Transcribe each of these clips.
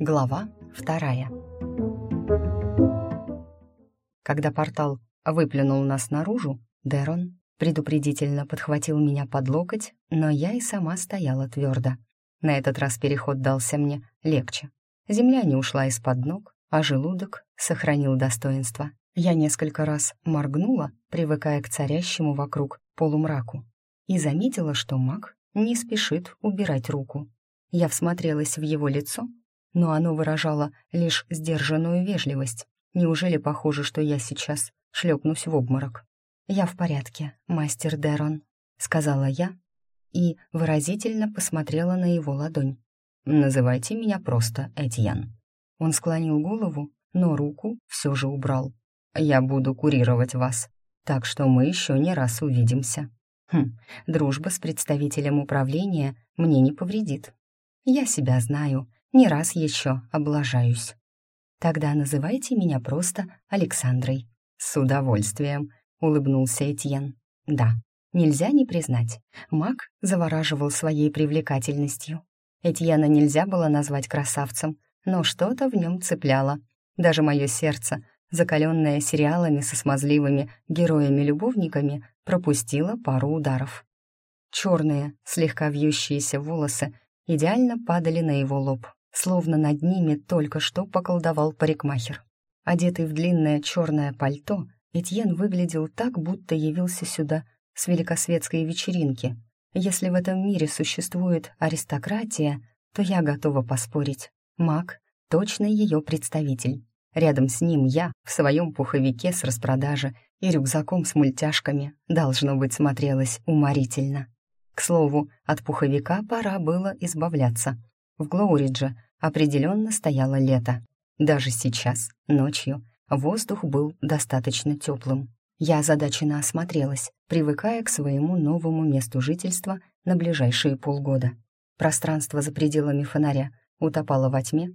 Глава вторая. Когда портал выплюнул нас наружу, Дерон предупредительно подхватил меня под локоть, но я и сама стояла твердо. На этот раз переход дался мне легче. Земля не ушла из-под ног, а желудок сохранил достоинство. Я несколько раз моргнула, привыкая к царящему вокруг полумраку, и заметила, что маг не спешит убирать руку. Я всмотрелась в его лицо, но оно выражало лишь сдержанную вежливость. Неужели похоже, что я сейчас шлепнусь в обморок? «Я в порядке, мастер Дерон», — сказала я и выразительно посмотрела на его ладонь. «Называйте меня просто Этьян». Он склонил голову, но руку все же убрал. «Я буду курировать вас, так что мы еще не раз увидимся». Хм, дружба с представителем управления мне не повредит. Я себя знаю, не раз еще облажаюсь. Тогда называйте меня просто Александрой. С удовольствием, улыбнулся Этьен. Да, нельзя не признать. Маг завораживал своей привлекательностью. Этьена нельзя было назвать красавцем, но что-то в нем цепляло. Даже мое сердце, закаленное сериалами со смазливыми героями-любовниками, пропустило пару ударов. Черные, слегка вьющиеся волосы идеально падали на его лоб, словно над ними только что поколдовал парикмахер. Одетый в длинное черное пальто, Этьен выглядел так, будто явился сюда с великосветской вечеринки. Если в этом мире существует аристократия, то я готова поспорить. Маг — точно ее представитель. Рядом с ним я, в своем пуховике с распродажи и рюкзаком с мультяшками, должно быть, смотрелась уморительно. К слову, от пуховика пора было избавляться. В Глоуридже определенно стояло лето. Даже сейчас, ночью, воздух был достаточно теплым. Я озадаченно осмотрелась, привыкая к своему новому месту жительства на ближайшие полгода. Пространство за пределами фонаря утопало во тьме,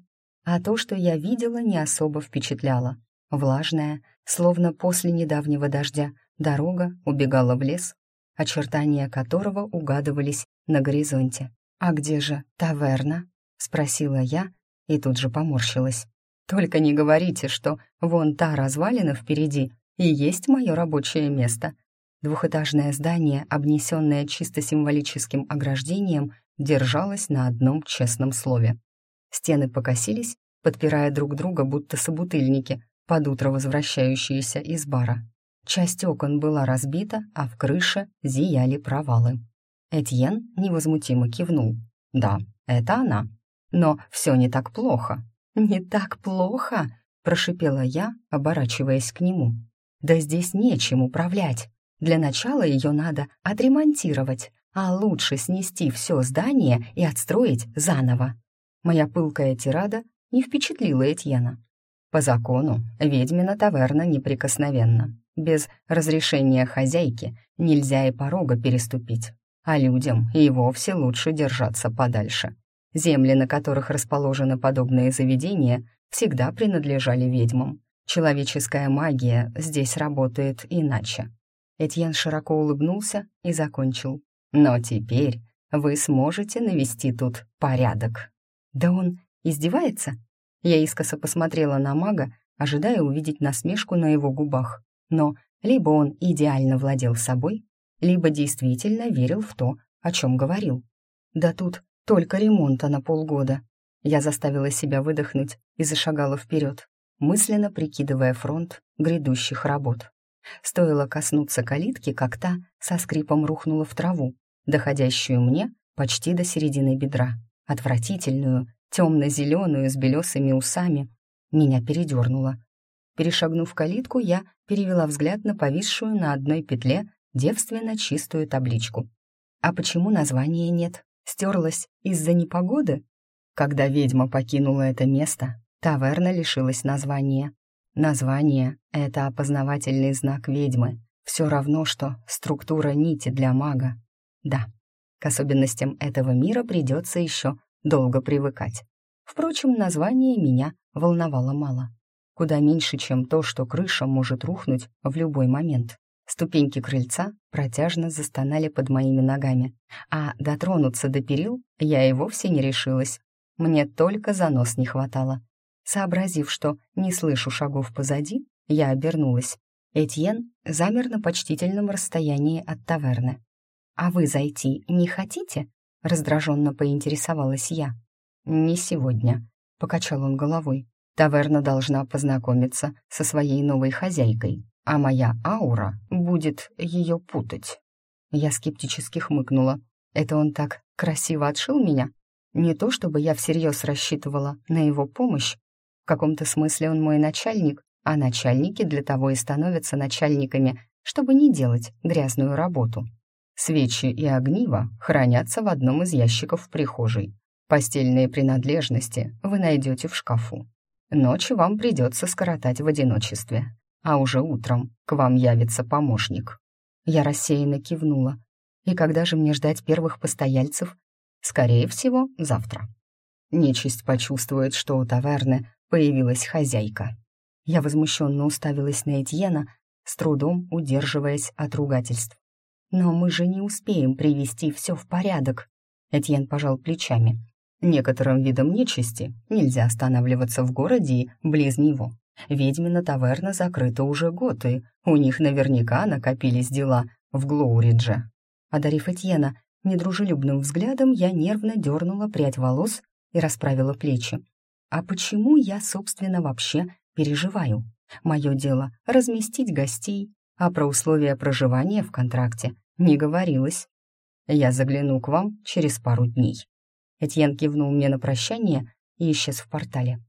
а то, что я видела, не особо впечатляло. Влажная, словно после недавнего дождя, дорога убегала в лес, очертания которого угадывались на горизонте. «А где же таверна?» — спросила я и тут же поморщилась. «Только не говорите, что вон та развалина впереди и есть мое рабочее место». Двухэтажное здание, обнесенное чисто символическим ограждением, держалось на одном честном слове. Стены покосились, подпирая друг друга, будто собутыльники, под утро возвращающиеся из бара. Часть окон была разбита, а в крыше зияли провалы. Этьен невозмутимо кивнул. «Да, это она. Но все не так плохо». «Не так плохо?» — прошипела я, оборачиваясь к нему. «Да здесь нечем управлять. Для начала ее надо отремонтировать, а лучше снести все здание и отстроить заново». Моя пылкая тирада не впечатлила Этьена. По закону ведьмина таверна неприкосновенна. Без разрешения хозяйки нельзя и порога переступить, а людям и вовсе лучше держаться подальше. Земли, на которых расположены подобные заведения, всегда принадлежали ведьмам. Человеческая магия здесь работает иначе. Этьен широко улыбнулся и закончил. «Но теперь вы сможете навести тут порядок». «Да он издевается?» Я искоса посмотрела на мага, ожидая увидеть насмешку на его губах. Но либо он идеально владел собой, либо действительно верил в то, о чем говорил. Да тут только ремонта на полгода. Я заставила себя выдохнуть и зашагала вперед, мысленно прикидывая фронт грядущих работ. Стоило коснуться калитки, как та со скрипом рухнула в траву, доходящую мне почти до середины бедра. Отвратительную, темно-зеленую, с белесыми усами. Меня передернуло. Перешагнув калитку, я перевела взгляд на повисшую на одной петле девственно чистую табличку. А почему названия нет? Стерлась из-за непогоды? Когда ведьма покинула это место, таверна лишилась названия. Название — это опознавательный знак ведьмы. Все равно, что структура нити для мага. Да, к особенностям этого мира придется еще долго привыкать. Впрочем, название меня волновало мало куда меньше, чем то, что крыша может рухнуть в любой момент. Ступеньки крыльца протяжно застонали под моими ногами, а дотронуться до перил я и вовсе не решилась. мне только за нос не хватало. Сообразив, что не слышу шагов позади, я обернулась. Этьен замер на почтительном расстоянии от таверны. «А вы зайти не хотите?» — раздраженно поинтересовалась я. «Не сегодня», — покачал он головой. «Таверна должна познакомиться со своей новой хозяйкой, а моя аура будет ее путать». Я скептически хмыкнула. «Это он так красиво отшил меня? Не то чтобы я всерьез рассчитывала на его помощь. В каком-то смысле он мой начальник, а начальники для того и становятся начальниками, чтобы не делать грязную работу. Свечи и огниво хранятся в одном из ящиков в прихожей. Постельные принадлежности вы найдете в шкафу. Ночь вам придется скоротать в одиночестве, а уже утром к вам явится помощник. Я рассеянно кивнула. И когда же мне ждать первых постояльцев? Скорее всего, завтра. Нечисть почувствует, что у таверны появилась хозяйка. Я возмущенно уставилась на Этьена, с трудом удерживаясь от ругательств. «Но мы же не успеем привести все в порядок», — Этьен пожал плечами. «Некоторым видам нечисти нельзя останавливаться в городе и близ него. Ведьмина таверна закрыта уже год, и у них наверняка накопились дела в Глоуридже». Одарив Этьена Недружелюбным взглядом я нервно дернула прядь волос и расправила плечи. А почему я, собственно, вообще переживаю? Мое дело — разместить гостей, а про условия проживания в контракте не говорилось. Я загляну к вам через пару дней. Этьен кивнул мне на прощание и исчез в портале.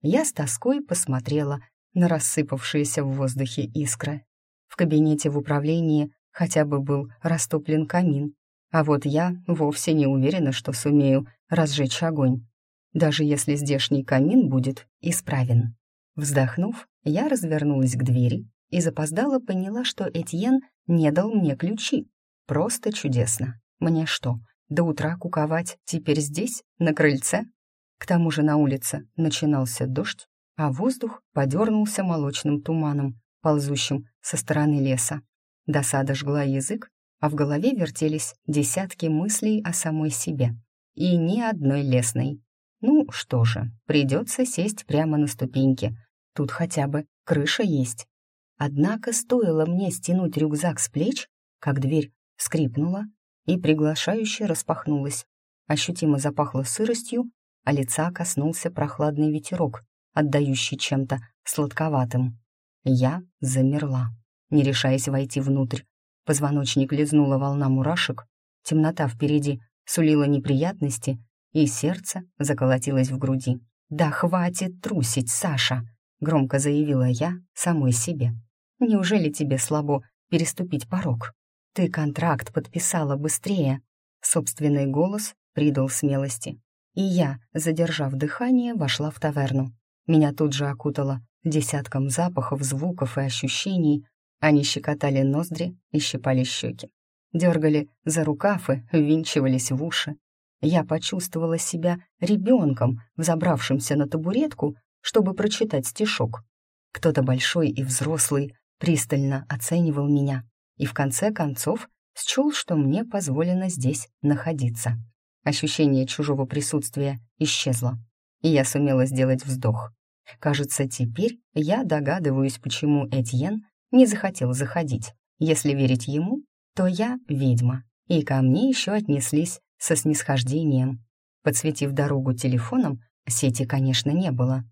Я с тоской посмотрела на рассыпавшиеся в воздухе искры. В кабинете в управлении хотя бы был растоплен камин, а вот я вовсе не уверена, что сумею разжечь огонь, даже если здешний камин будет исправен. Вздохнув, я развернулась к двери и запоздала поняла, что Этьен не дал мне ключи. Просто чудесно. Мне что, до утра куковать теперь здесь, на крыльце? К тому же на улице начинался дождь, а воздух подернулся молочным туманом, ползущим со стороны леса. Досада жгла язык, а в голове вертелись десятки мыслей о самой себе. И ни одной лесной. Ну что же, придется сесть прямо на ступеньки. Тут хотя бы крыша есть. Однако стоило мне стянуть рюкзак с плеч, как дверь скрипнула и приглашающе распахнулась. Ощутимо запахло сыростью, а лица коснулся прохладный ветерок, отдающий чем-то сладковатым. Я замерла, не решаясь войти внутрь, Позвоночник лизнула волна мурашек, темнота впереди сулила неприятности, и сердце заколотилось в груди. «Да хватит трусить, Саша!» — громко заявила я самой себе. «Неужели тебе слабо переступить порог? Ты контракт подписала быстрее!» Собственный голос придал смелости. И я, задержав дыхание, вошла в таверну. Меня тут же окутало десятком запахов, звуков и ощущений, они щекотали ноздри и щипали щеки. Дергали за рукав и ввинчивались в уши. Я почувствовала себя ребенком, взобравшимся на табуретку, чтобы прочитать стишок. Кто-то большой и взрослый пристально оценивал меня и в конце концов счел, что мне позволено здесь находиться. Ощущение чужого присутствия исчезло, и я сумела сделать вздох. Кажется, теперь я догадываюсь, почему Этьен не захотел заходить. Если верить ему, то я ведьма, и ко мне еще отнеслись со снисхождением. Подсветив дорогу телефоном, сети, конечно, не было.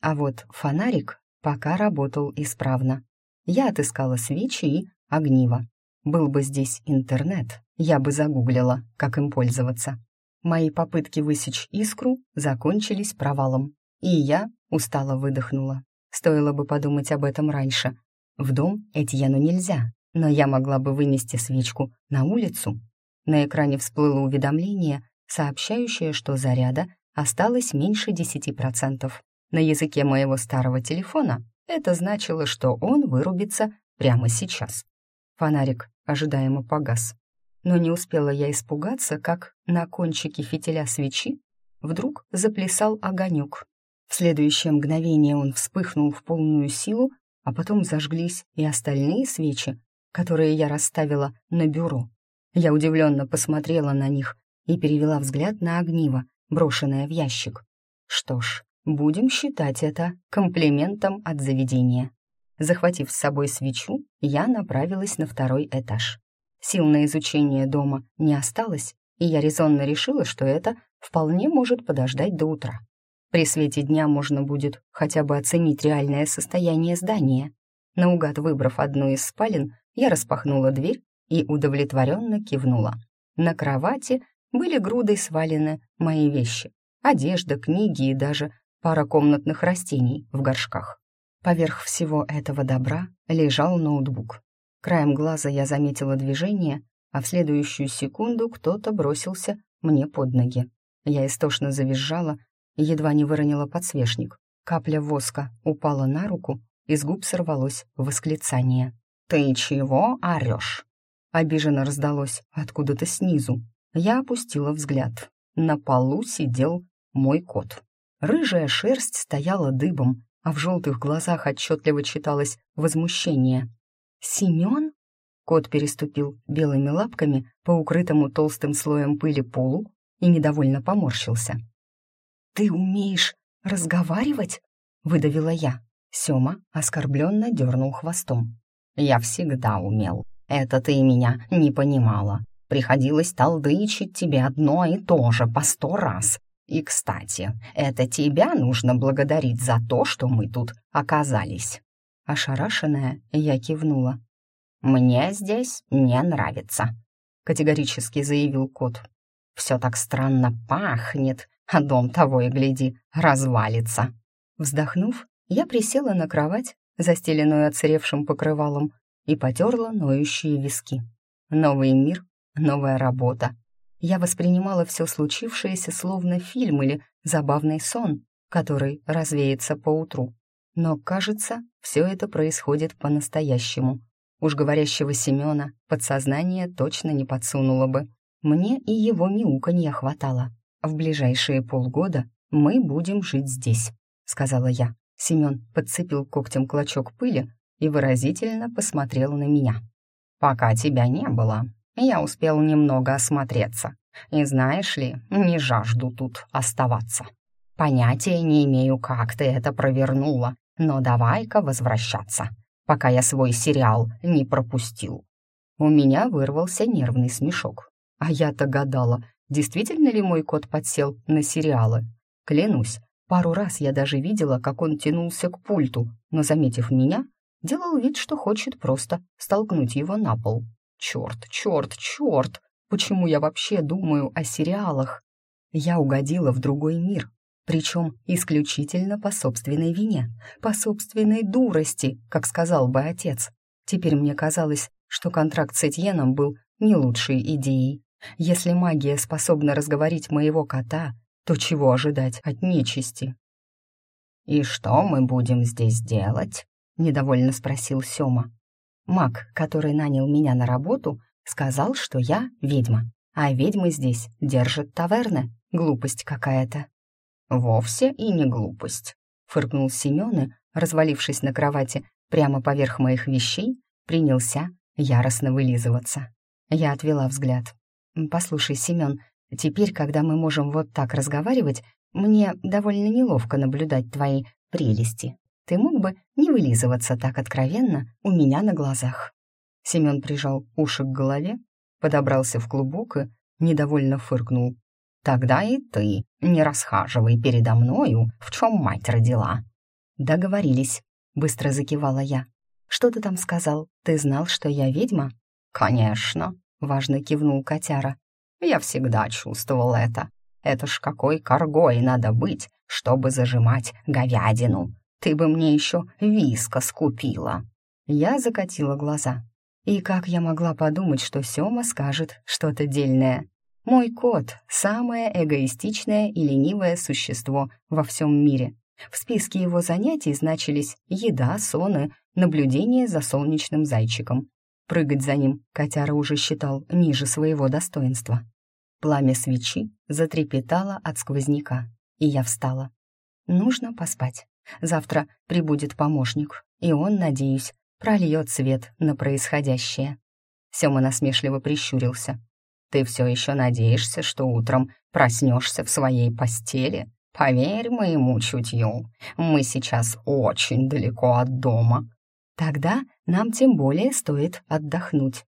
А вот фонарик пока работал исправно. Я отыскала свечи и огниво. Был бы здесь интернет, я бы загуглила, как им пользоваться. Мои попытки высечь искру закончились провалом, и я устало выдохнула. Стоило бы подумать об этом раньше, в дом Этьену нельзя, но я могла бы вынести свечку на улицу. На экране всплыло уведомление, сообщающее, что заряда осталось меньше 10%. На языке моего старого телефона это значило, что он вырубится прямо сейчас. Фонарик ожидаемо погас. Но не успела я испугаться, как на кончике фитиля свечи вдруг заплясал огонек. В следующее мгновение он вспыхнул в полную силу, а потом зажглись и остальные свечи, которые я расставила на бюро. Я удивленно посмотрела на них и перевела взгляд на огниво, брошенное в ящик. Что ж, будем считать это комплиментом от заведения. Захватив с собой свечу, я направилась на второй этаж. Сил на изучение дома не осталось, и я резонно решила, что это вполне может подождать до утра. При свете дня можно будет хотя бы оценить реальное состояние здания. Наугад выбрав одну из спален, я распахнула дверь и удовлетворенно кивнула. На кровати были грудой свалены мои вещи, одежда, книги и даже пара комнатных растений в горшках. Поверх всего этого добра лежал ноутбук. Краем глаза я заметила движение, а в следующую секунду кто-то бросился мне под ноги. Я истошно завизжала и едва не выронила подсвечник. Капля воска упала на руку, из губ сорвалось восклицание. «Ты чего орешь?» Обиженно раздалось откуда-то снизу. Я опустила взгляд. На полу сидел мой кот. Рыжая шерсть стояла дыбом, а в желтых глазах отчетливо читалось возмущение. «Семен?» Кот переступил белыми лапками по укрытому толстым слоем пыли полу и недовольно поморщился. «Ты умеешь разговаривать?» — выдавила я. Сёма оскорбленно дернул хвостом. «Я всегда умел. Это ты меня не понимала. Приходилось толдычить тебе одно и то же по сто раз. И, кстати, это тебя нужно благодарить за то, что мы тут оказались». Ошарашенная, я кивнула. «Мне здесь не нравится», — категорически заявил кот. «Все так странно пахнет, а дом того и гляди, развалится». Вздохнув, я присела на кровать, застеленную отсыревшим покрывалом, и потерла ноющие виски. Новый мир, новая работа. Я воспринимала все случившееся словно фильм или забавный сон, который развеется поутру. Но, кажется, все это происходит по-настоящему. Уж говорящего Семена подсознание точно не подсунуло бы. Мне и его мяуканья хватало. В ближайшие полгода мы будем жить здесь, сказала я. Семен подцепил когтем клочок пыли и выразительно посмотрел на меня. «Пока тебя не было, я успел немного осмотреться. И знаешь ли, не жажду тут оставаться. Понятия не имею, как ты это провернула, но давай-ка возвращаться пока я свой сериал не пропустил. У меня вырвался нервный смешок. А я-то гадала, действительно ли мой кот подсел на сериалы. Клянусь, пару раз я даже видела, как он тянулся к пульту, но, заметив меня, делал вид, что хочет просто столкнуть его на пол. Черт, черт, черт! Почему я вообще думаю о сериалах? Я угодила в другой мир, причем исключительно по собственной вине, по собственной дурости, как сказал бы отец. Теперь мне казалось, что контракт с Этьеном был не лучшей идеей. Если магия способна разговорить моего кота, то чего ожидать от нечисти? «И что мы будем здесь делать?» — недовольно спросил Сёма. Маг, который нанял меня на работу, сказал, что я ведьма, а ведьмы здесь держат таверны. Глупость какая-то. «Вовсе и не глупость», — фыркнул Семён развалившись на кровати прямо поверх моих вещей, принялся яростно вылизываться. Я отвела взгляд. «Послушай, Семён, теперь, когда мы можем вот так разговаривать, мне довольно неловко наблюдать твои прелести. Ты мог бы не вылизываться так откровенно у меня на глазах». Семён прижал уши к голове, подобрался в клубок и недовольно фыркнул. Тогда и ты не расхаживай передо мною, в чем мать родила». «Договорились», — быстро закивала я. «Что ты там сказал? Ты знал, что я ведьма?» «Конечно», — важно кивнул котяра. «Я всегда чувствовал это. Это ж какой коргой надо быть, чтобы зажимать говядину. Ты бы мне еще виска скупила». Я закатила глаза. И как я могла подумать, что Сёма скажет что-то дельное? Мой кот — самое эгоистичное и ленивое существо во всем мире. В списке его занятий значились еда, сон и наблюдение за солнечным зайчиком. Прыгать за ним котяра уже считал ниже своего достоинства. Пламя свечи затрепетало от сквозняка, и я встала. Нужно поспать. Завтра прибудет помощник, и он, надеюсь, прольет свет на происходящее. Сёма насмешливо прищурился. Ты все еще надеешься, что утром проснешься в своей постели, поверь моему чутью, мы сейчас очень далеко от дома. Тогда нам тем более стоит отдохнуть.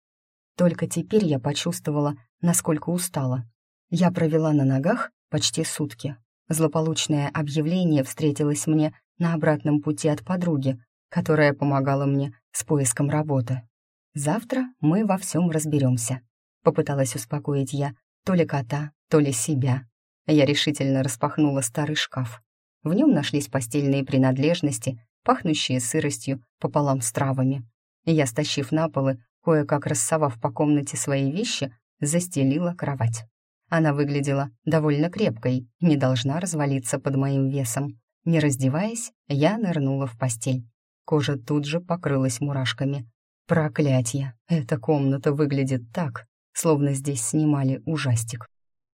Только теперь я почувствовала, насколько устала. Я провела на ногах почти сутки. Злополучное объявление встретилось мне на обратном пути от подруги, которая помогала мне с поиском работы. «Завтра мы во всем разберемся», — попыталась успокоить я то ли кота, то ли себя. Я решительно распахнула старый шкаф. В нем нашлись постельные принадлежности, пахнущие сыростью пополам с травами. Я, стащив на полы, кое-как рассовав по комнате свои вещи, застелила кровать. Она выглядела довольно крепкой, не должна развалиться под моим весом. Не раздеваясь, я нырнула в постель. Кожа тут же покрылась мурашками. Проклятье! Эта комната выглядит так, словно здесь снимали ужастик.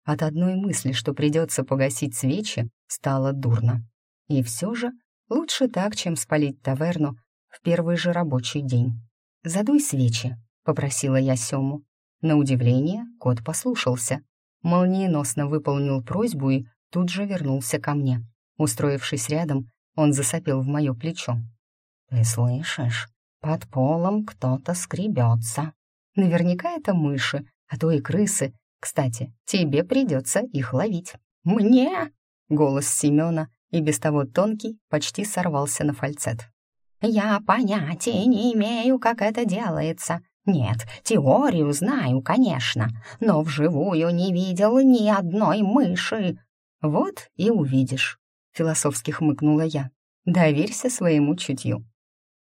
От одной мысли, что придется погасить свечи, стало дурно. И все же Лучше так, чем спалить таверну в первый же рабочий день. «Задуй свечи», — попросила я Сему. На удивление кот послушался. Молниеносно выполнил просьбу и тут же вернулся ко мне. Устроившись рядом, он засопел в мое плечо. «Ты слышишь? Под полом кто-то скребется. Наверняка это мыши, а то и крысы. Кстати, тебе придется их ловить». «Мне?» — голос Семена и без того тонкий почти сорвался на фальцет. «Я понятия не имею, как это делается. Нет, теорию знаю, конечно, но вживую не видел ни одной мыши». «Вот и увидишь», — философски хмыкнула я. «Доверься своему чутью».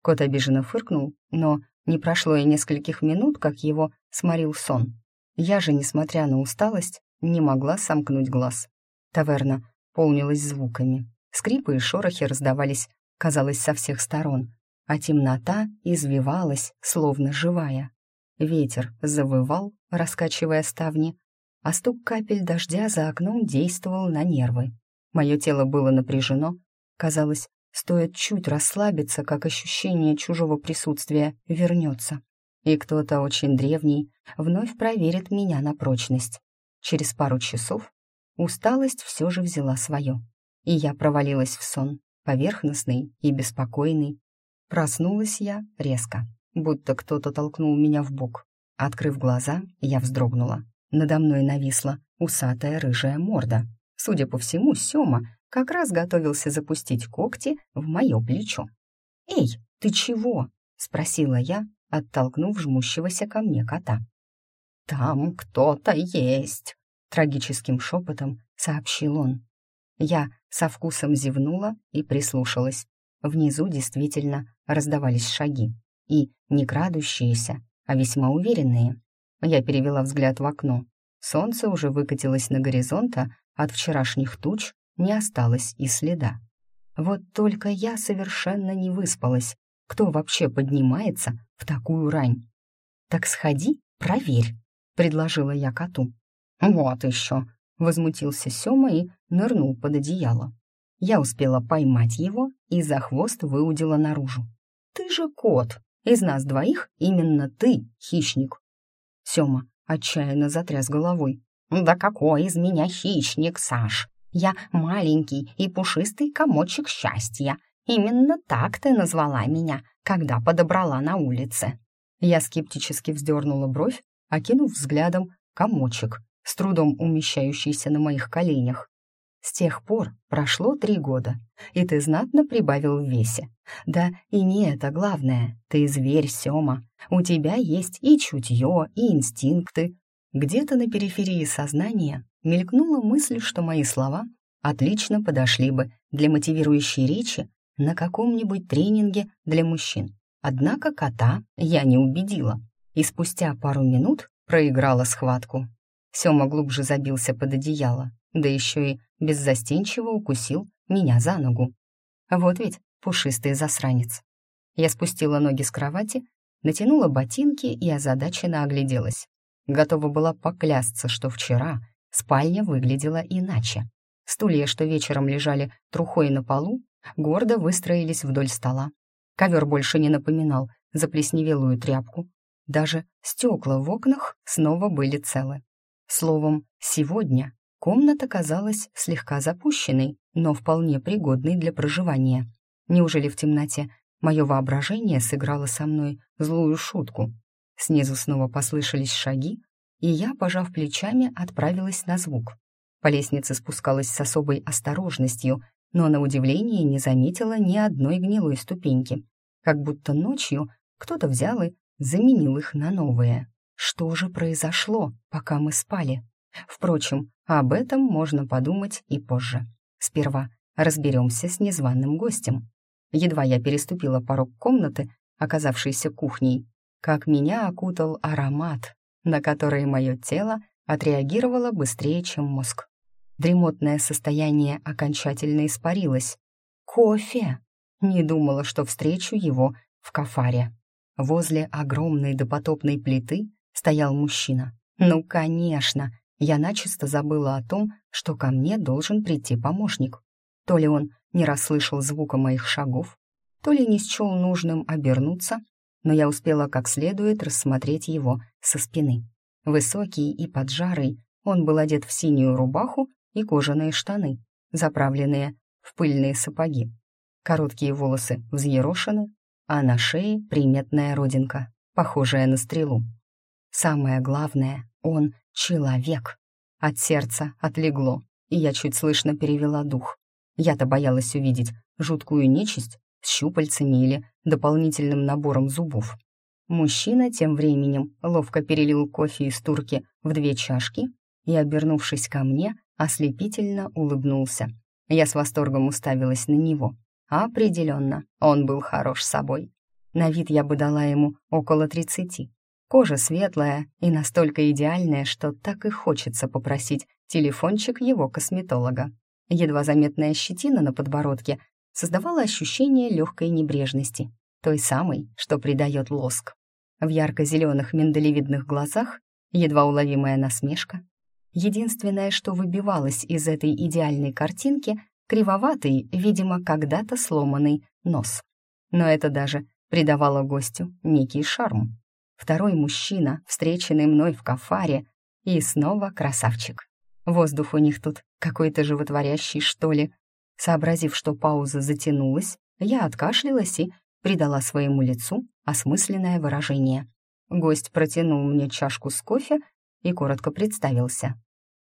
Кот обиженно фыркнул, но не прошло и нескольких минут, как его сморил сон. Я же, несмотря на усталость, не могла сомкнуть глаз. Таверна полнилась звуками. Скрипы и шорохи раздавались, казалось, со всех сторон, а темнота извивалась, словно живая. Ветер завывал, раскачивая ставни, а стук капель дождя за окном действовал на нервы. Мое тело было напряжено, казалось, стоит чуть расслабиться, как ощущение чужого присутствия вернется. И кто-то очень древний вновь проверит меня на прочность. Через пару часов усталость все же взяла свое и я провалилась в сон, поверхностный и беспокойный. Проснулась я резко, будто кто-то толкнул меня в бок. Открыв глаза, я вздрогнула. Надо мной нависла усатая рыжая морда. Судя по всему, Сёма как раз готовился запустить когти в мое плечо. «Эй, ты чего?» — спросила я, оттолкнув жмущегося ко мне кота. «Там кто-то есть», — трагическим шепотом сообщил он. Я со вкусом зевнула и прислушалась. Внизу действительно раздавались шаги. И не крадущиеся, а весьма уверенные. Я перевела взгляд в окно. Солнце уже выкатилось на горизонт, а от вчерашних туч не осталось и следа. Вот только я совершенно не выспалась. Кто вообще поднимается в такую рань? «Так сходи, проверь», — предложила я коту. «Вот еще», Возмутился Сёма и нырнул под одеяло. Я успела поймать его и за хвост выудила наружу. «Ты же кот! Из нас двоих именно ты хищник!» Сёма отчаянно затряс головой. «Да какой из меня хищник, Саш! Я маленький и пушистый комочек счастья. Именно так ты назвала меня, когда подобрала на улице». Я скептически вздернула бровь, окинув взглядом комочек, с трудом умещающийся на моих коленях. С тех пор прошло три года, и ты знатно прибавил в весе. Да, и не это главное. Ты зверь, Сёма. У тебя есть и чутье, и инстинкты. Где-то на периферии сознания мелькнула мысль, что мои слова отлично подошли бы для мотивирующей речи на каком-нибудь тренинге для мужчин. Однако кота я не убедила, и спустя пару минут проиграла схватку. Сёма глубже забился под одеяло, да еще и беззастенчиво укусил меня за ногу. Вот ведь пушистый засранец. Я спустила ноги с кровати, натянула ботинки и озадаченно огляделась. Готова была поклясться, что вчера спальня выглядела иначе. Стулья, что вечером лежали трухой на полу, гордо выстроились вдоль стола. Ковер больше не напоминал заплесневелую тряпку. Даже стекла в окнах снова были целы. Словом, сегодня Комната казалась слегка запущенной, но вполне пригодной для проживания. Неужели в темноте мое воображение сыграло со мной злую шутку? Снизу снова послышались шаги, и я, пожав плечами, отправилась на звук. По лестнице спускалась с особой осторожностью, но на удивление не заметила ни одной гнилой ступеньки, как будто ночью кто-то взял и заменил их на новые. Что же произошло, пока мы спали? Впрочем, об этом можно подумать и позже. Сперва разберемся с незваным гостем. Едва я переступила порог комнаты, оказавшейся кухней, как меня окутал аромат, на который мое тело отреагировало быстрее, чем мозг. Дремотное состояние окончательно испарилось. Кофе! Не думала, что встречу его в кафаре. Возле огромной допотопной плиты стоял мужчина. Ну, конечно, я начисто забыла о том, что ко мне должен прийти помощник. То ли он не расслышал звука моих шагов, то ли не счел нужным обернуться, но я успела как следует рассмотреть его со спины. Высокий и поджарый, он был одет в синюю рубаху и кожаные штаны, заправленные в пыльные сапоги. Короткие волосы взъерошены, а на шее приметная родинка, похожая на стрелу. Самое главное, он человек. От сердца отлегло, и я чуть слышно перевела дух. Я-то боялась увидеть жуткую нечисть с щупальцами или дополнительным набором зубов. Мужчина тем временем ловко перелил кофе из турки в две чашки и, обернувшись ко мне, ослепительно улыбнулся. Я с восторгом уставилась на него. Определенно, он был хорош собой. На вид я бы дала ему около тридцати. Кожа светлая и настолько идеальная, что так и хочется попросить телефончик его косметолога. Едва заметная щетина на подбородке создавала ощущение легкой небрежности, той самой, что придает лоск. В ярко-зеленых миндалевидных глазах едва уловимая насмешка. Единственное, что выбивалось из этой идеальной картинки, кривоватый, видимо, когда-то сломанный нос. Но это даже придавало гостю некий шарм. Второй мужчина, встреченный мной в кафаре, и снова красавчик. Воздух у них тут какой-то животворящий, что ли. Сообразив, что пауза затянулась, я откашлялась и придала своему лицу осмысленное выражение. Гость протянул мне чашку с кофе и коротко представился.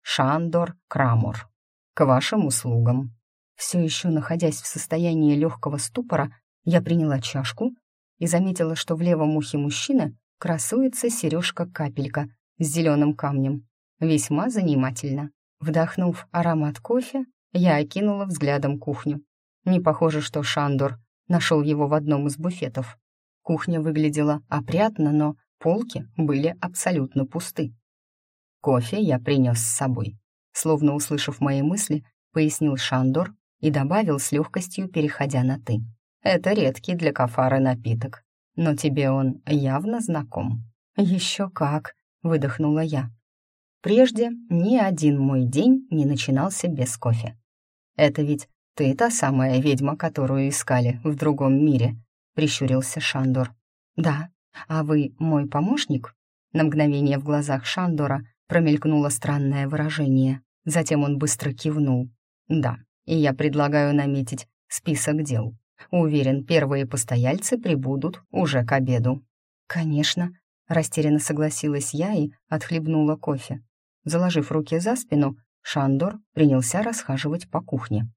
«Шандор Крамор. К вашим услугам». Все еще находясь в состоянии легкого ступора, я приняла чашку и заметила, что в левом ухе мужчины красуется сережка-капелька с зеленым камнем. Весьма занимательно. Вдохнув аромат кофе, я окинула взглядом кухню. Не похоже, что Шандор нашел его в одном из буфетов. Кухня выглядела опрятно, но полки были абсолютно пусты. «Кофе я принес с собой», словно услышав мои мысли, пояснил Шандор и добавил с легкостью, переходя на «ты». «Это редкий для кафара напиток, но тебе он явно знаком». «Еще как», — выдохнула я. Прежде ни один мой день не начинался без кофе. «Это ведь ты та самая ведьма, которую искали в другом мире», — прищурился Шандор. «Да, а вы мой помощник?» На мгновение в глазах Шандора промелькнуло странное выражение. Затем он быстро кивнул. «Да, и я предлагаю наметить список дел. Уверен, первые постояльцы прибудут уже к обеду». «Конечно», — растерянно согласилась я и отхлебнула кофе. Заложив руки за спину, Шандор принялся расхаживать по кухне.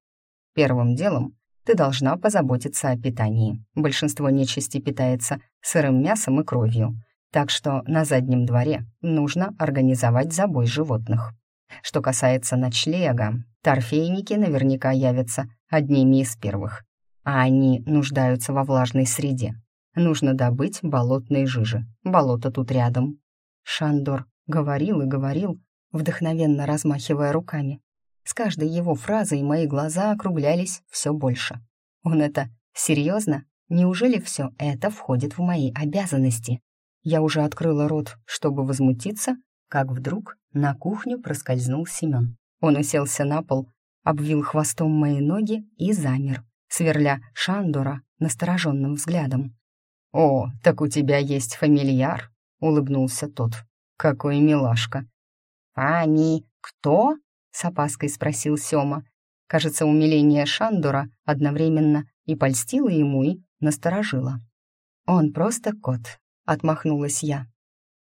«Первым делом ты должна позаботиться о питании. Большинство нечисти питается сырым мясом и кровью, так что на заднем дворе нужно организовать забой животных. Что касается ночлега, торфейники наверняка явятся одними из первых, а они нуждаются во влажной среде. Нужно добыть болотной жижи, болото тут рядом. Шандор говорил и говорил, вдохновенно размахивая руками. С каждой его фразой мои глаза округлялись все больше. Он это серьезно? Неужели все это входит в мои обязанности? Я уже открыла рот, чтобы возмутиться, как вдруг на кухню проскользнул Семен. Он уселся на пол, обвил хвостом мои ноги и замер, сверля Шандора настороженным взглядом. «О, так у тебя есть фамильяр», — улыбнулся тот. «Какой милашка! «Фами, кто?» с опаской спросил Сёма. Кажется, умиление Шандора одновременно и польстило ему, и насторожило. «Он просто кот», — отмахнулась я.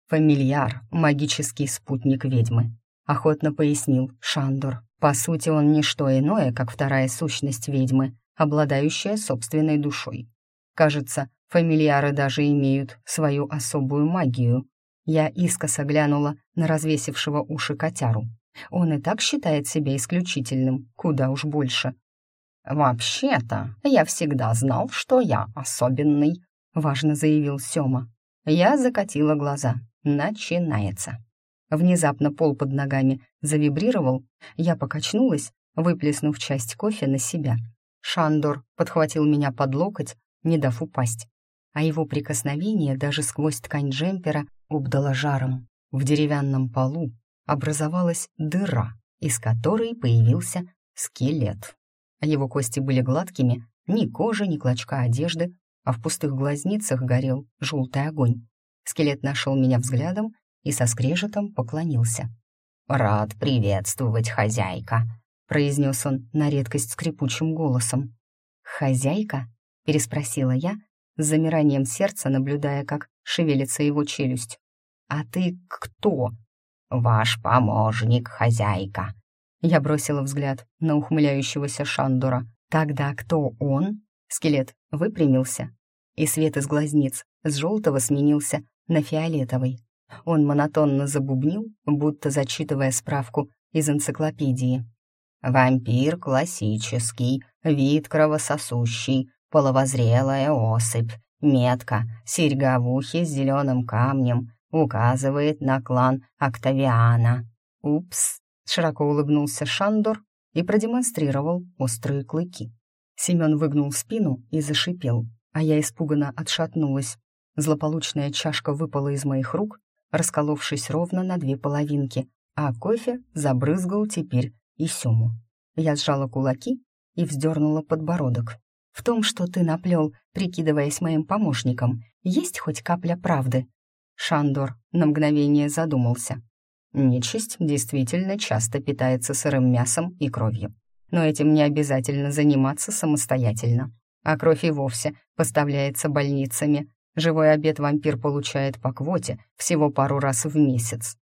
«Фамильяр, магический спутник ведьмы», — охотно пояснил Шандор. «По сути, он не что иное, как вторая сущность ведьмы, обладающая собственной душой. Кажется, фамильяры даже имеют свою особую магию». Я искоса глянула на развесившего уши котяру. Он и так считает себя исключительным, куда уж больше. «Вообще-то, я всегда знал, что я особенный», — важно заявил Сёма. Я закатила глаза. Начинается. Внезапно пол под ногами завибрировал, я покачнулась, выплеснув часть кофе на себя. Шандор подхватил меня под локоть, не дав упасть, а его прикосновение даже сквозь ткань джемпера обдало жаром. В деревянном полу образовалась дыра, из которой появился скелет. Его кости были гладкими, ни кожи, ни клочка одежды, а в пустых глазницах горел желтый огонь. Скелет нашел меня взглядом и со скрежетом поклонился. «Рад приветствовать, хозяйка», — произнес он на редкость скрипучим голосом. «Хозяйка?» — переспросила я, с замиранием сердца наблюдая, как шевелится его челюсть. «А ты кто?» «Ваш помощник, хозяйка». Я бросила взгляд на ухмыляющегося Шандора. «Тогда кто он?» Скелет выпрямился, и свет из глазниц с желтого сменился на фиолетовый. Он монотонно забубнил, будто зачитывая справку из энциклопедии. «Вампир классический, вид кровососущий, половозрелая особь, метка, серьга в ухе с зеленым камнем, указывает на клан Октавиана. Упс, широко улыбнулся Шандор и продемонстрировал острые клыки. Семен выгнул спину и зашипел, а я испуганно отшатнулась. Злополучная чашка выпала из моих рук, расколовшись ровно на две половинки, а кофе забрызгал теперь и Сему. Я сжала кулаки и вздернула подбородок. В том, что ты наплел, прикидываясь моим помощником, есть хоть капля правды. Шандор на мгновение задумался. Нечисть действительно часто питается сырым мясом и кровью. Но этим не обязательно заниматься самостоятельно. А кровь и вовсе поставляется больницами. Живой обед вампир получает по квоте всего пару раз в месяц.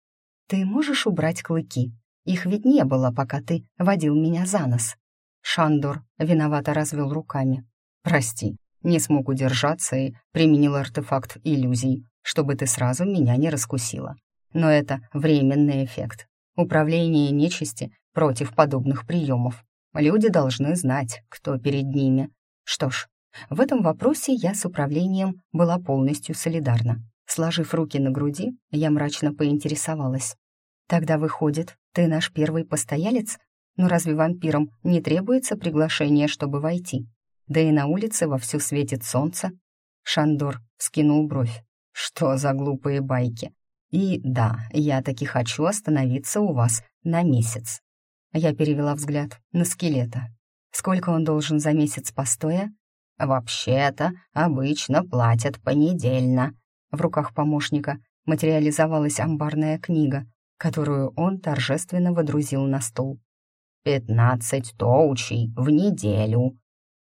«Ты можешь убрать клыки? Их ведь не было, пока ты водил меня за нос». Шандор виновато развел руками. «Прости, не смог удержаться и применил артефакт иллюзий чтобы ты сразу меня не раскусила. Но это временный эффект. Управление нечисти против подобных приемов. Люди должны знать, кто перед ними. Что ж, в этом вопросе я с управлением была полностью солидарна. Сложив руки на груди, я мрачно поинтересовалась. «Тогда выходит, ты наш первый постоялец? Но разве вампирам не требуется приглашение, чтобы войти? Да и на улице вовсю светит солнце». Шандор скинул бровь. Что за глупые байки? И да, я таки хочу остановиться у вас на месяц. Я перевела взгляд на скелета. Сколько он должен за месяц постоя? Вообще-то обычно платят понедельно. В руках помощника материализовалась амбарная книга, которую он торжественно водрузил на стол. «Пятнадцать тоучей в неделю».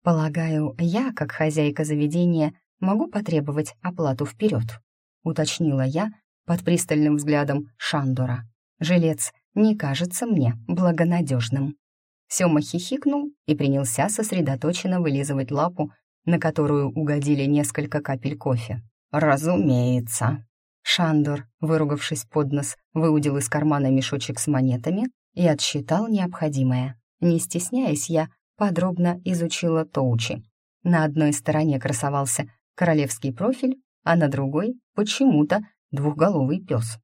Полагаю, я, как хозяйка заведения, могу потребовать оплату вперед», — уточнила я под пристальным взглядом Шандора. «Жилец не кажется мне благонадежным». Сёма хихикнул и принялся сосредоточенно вылизывать лапу, на которую угодили несколько капель кофе. «Разумеется». Шандор, выругавшись под нос, выудил из кармана мешочек с монетами и отсчитал необходимое. Не стесняясь, я подробно изучила Тоучи. На одной стороне красовался королевский профиль, а на другой — почему-то двухголовый пес.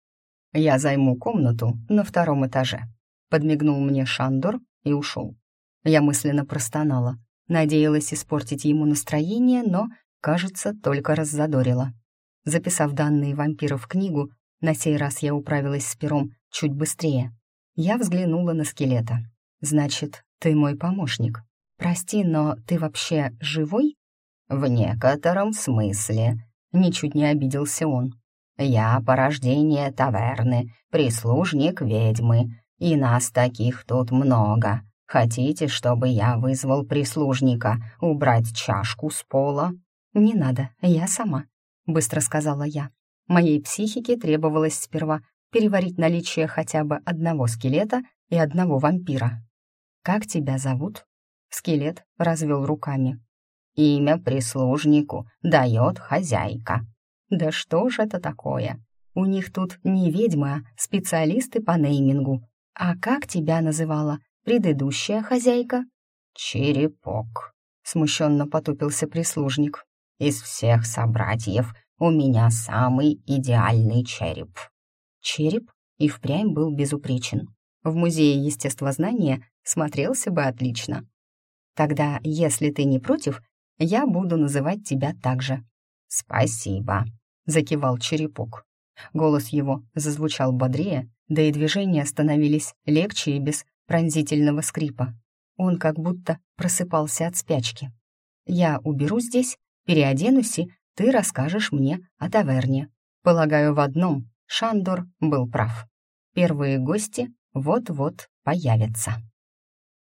«Я займу комнату на втором этаже», — подмигнул мне Шандор и ушел. Я мысленно простонала, надеялась испортить ему настроение, но, кажется, только раззадорила. Записав данные вампира в книгу, на сей раз я управилась с пером чуть быстрее. Я взглянула на скелета. «Значит, ты мой помощник. Прости, но ты вообще живой?» «В некотором смысле», — ничуть не обиделся он. «Я порождение таверны, прислужник ведьмы. И нас таких тут много. Хотите, чтобы я вызвал прислужника убрать чашку с пола?» «Не надо, я сама», — быстро сказала я. Моей психике требовалось сперва переварить наличие хотя бы одного скелета и одного вампира. «Как тебя зовут?» Скелет развел руками. «Имя прислужнику дает хозяйка». «Да что ж это такое? У них тут не ведьмы, а специалисты по неймингу. А как тебя называла предыдущая хозяйка?» «Черепок», — смущенно потупился прислужник. «Из всех собратьев у меня самый идеальный череп». Череп и впрямь был безупречен. В музее естествознания смотрелся бы отлично. Тогда, если ты не против, я буду называть тебя так же». «Спасибо», — закивал черепок. Голос его зазвучал бодрее, да и движения становились легче и без пронзительного скрипа. Он как будто просыпался от спячки. «Я уберу здесь, переоденусь, и ты расскажешь мне о таверне. Полагаю, в одном Шандор был прав. Первые гости вот-вот появятся».